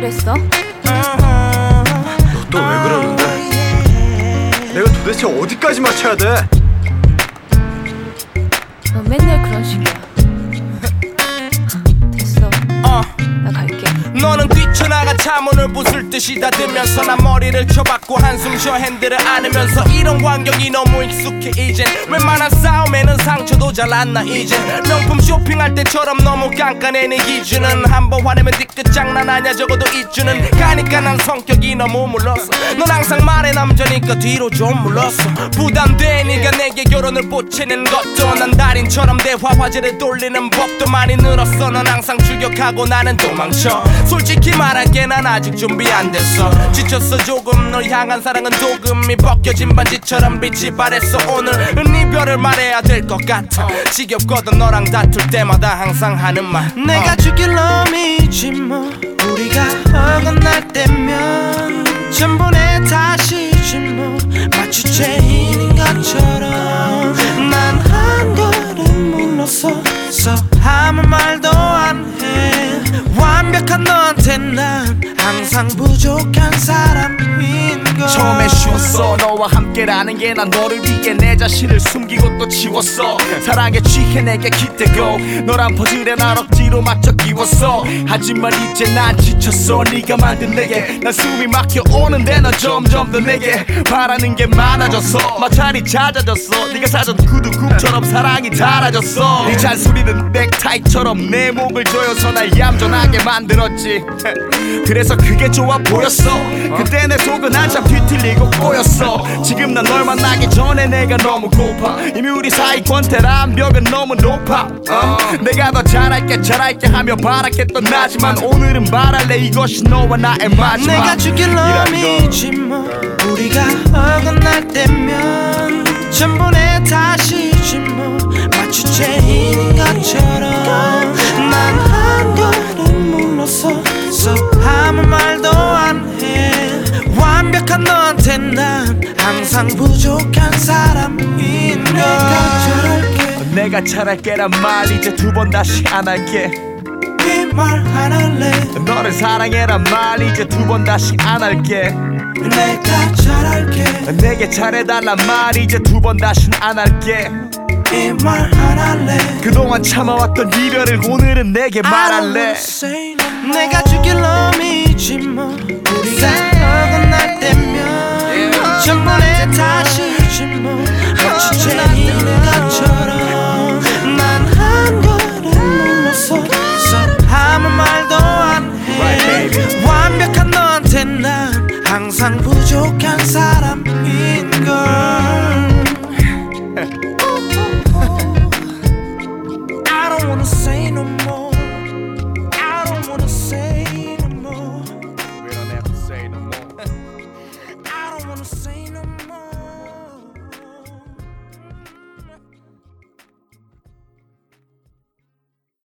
됐어? 너 또 왜 그러는데? 내가 도대체 어디까지 맞춰야 돼? 너 맨날 그런 식이야. 차문을 부술 듯이 닫으면서 난 머리를 쳐박고 한숨 쉬어 핸들을 안으면서 이런 환경이 너무 익숙해 이젠. 웬만한 싸움에는 상처도 잘 안 나 이젠. 명품 쇼핑할 때처럼 너무 깐깐해 내 기준은. 한번 화내면 뒤끝 장난 아냐 적어도 이주는. 가니까 난 성격이 너무 물렀어 넌 항상 말해 남자니까 뒤로 좀 물렀어 부담돼 네가 내게 결혼을 보채는 것도 난 달인처럼 대화 화제를 돌리는 법도 많이 늘었어. 넌 항상 출격하고 나는 도망쳐. 솔직히 말할게 난 아직 준비 안 됐어. 지쳤어 조금 널 향한 사랑은 도금이 벗겨진 반지처럼 빛이 발했어. 오늘은 이별을 말해야 될 것 같아. 지겹거든 너랑 다툴 때마다 항상 하는 말. 내가 죽일 놈이지 뭐 완벽한 너한테 난 항상 부족한 사람인 걸. 처음에 쉬웠어. 너와 함께라는 게 난 너를 위해 내 자신을 숨기고 또 지웠어. 사랑에 취해 내게 기대고. 너란 퍼즐에 날 억지로 맞춰 끼웠어. 하지만 이제 난 지쳤어. 네가 만든 내게 난 숨이 막혀 오는데 넌 점점 더 내게 바라는 게 많아졌어. 마찰이 잦아졌어. 네가 사준 구두굽처럼 사랑이 닳아졌어. 네 잔소리는 넥타이처럼 내 목을 조여서 날 얌전하게 만들었지. 그래서 그게 좋아 보였어. 그때 내 속은 한참 뒤틀리고 꼬였어. 지금 난 널 만나기 전에 내가 너무 고파. 이미 우리 사이 권태란 벽은 너무 높아. 어? 내가 더 잘할게 잘할게 하며 바랐겠던 나지만 오늘은 말할래. 이것이 너와 나의 마지막 내가 죽일 놈이지 뭐. 우리가 어긋날 때면 전부 내 탓이지 뭐. 마치 죄인인 것처럼 난 한 걸음 물러서서 아무 말도 안해. 완벽한 너한테 난 항상 부족한 사람인 걸. 내가 잘할게란 말 이제 두 번 다시 안 할게. 이 말 안 할래? 너를 사랑해란 말 이제 두 번 다시 안 할게. 내가 잘할게. 내게 잘해달란 말 이제 두 번 다신 안 할게. 이 말 안 할래? 그동안 참아왔던 이별을 오늘은 내게 말할래. 내가 죽일 놈 항상